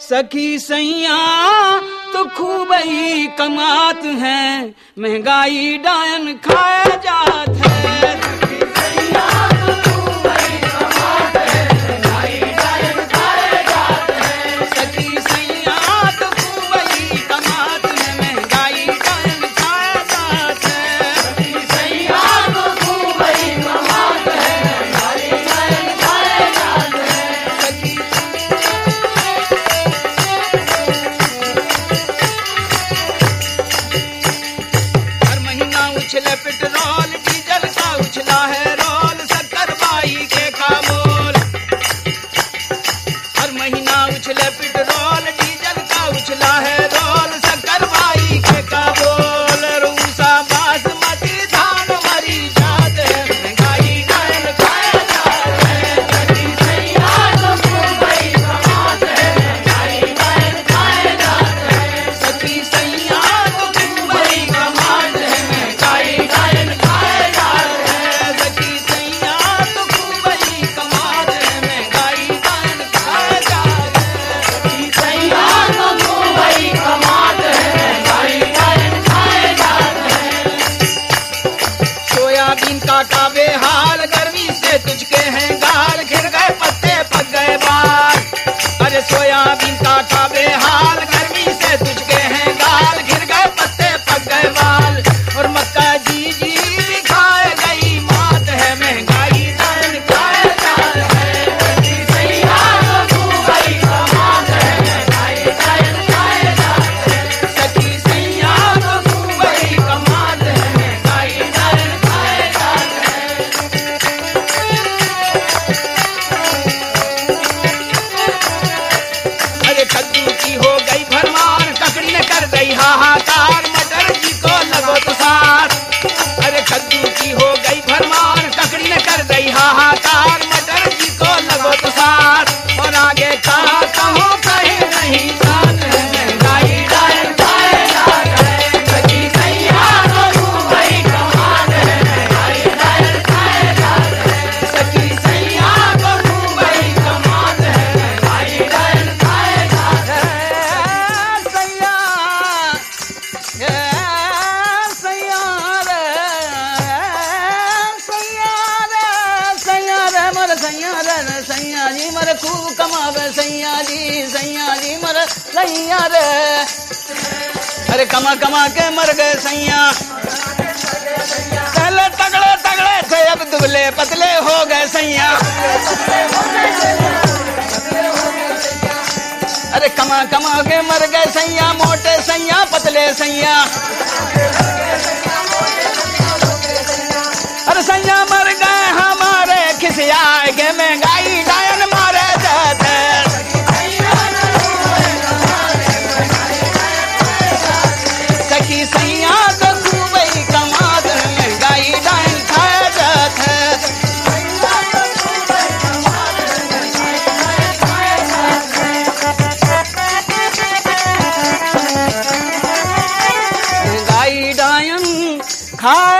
सखी सैया तो खूब ही कमात है महँगाई डायन खाया जात है। Let me. अरे कमा कमा के मर गए सैया। पहले तगड़े तगड़े थे, अब दुबले पतले हो गए सैया। अरे कमा कमा के मर गए सैया, मोटे सैया, पतले सैया। अरे सैया महँगाई डायन खाया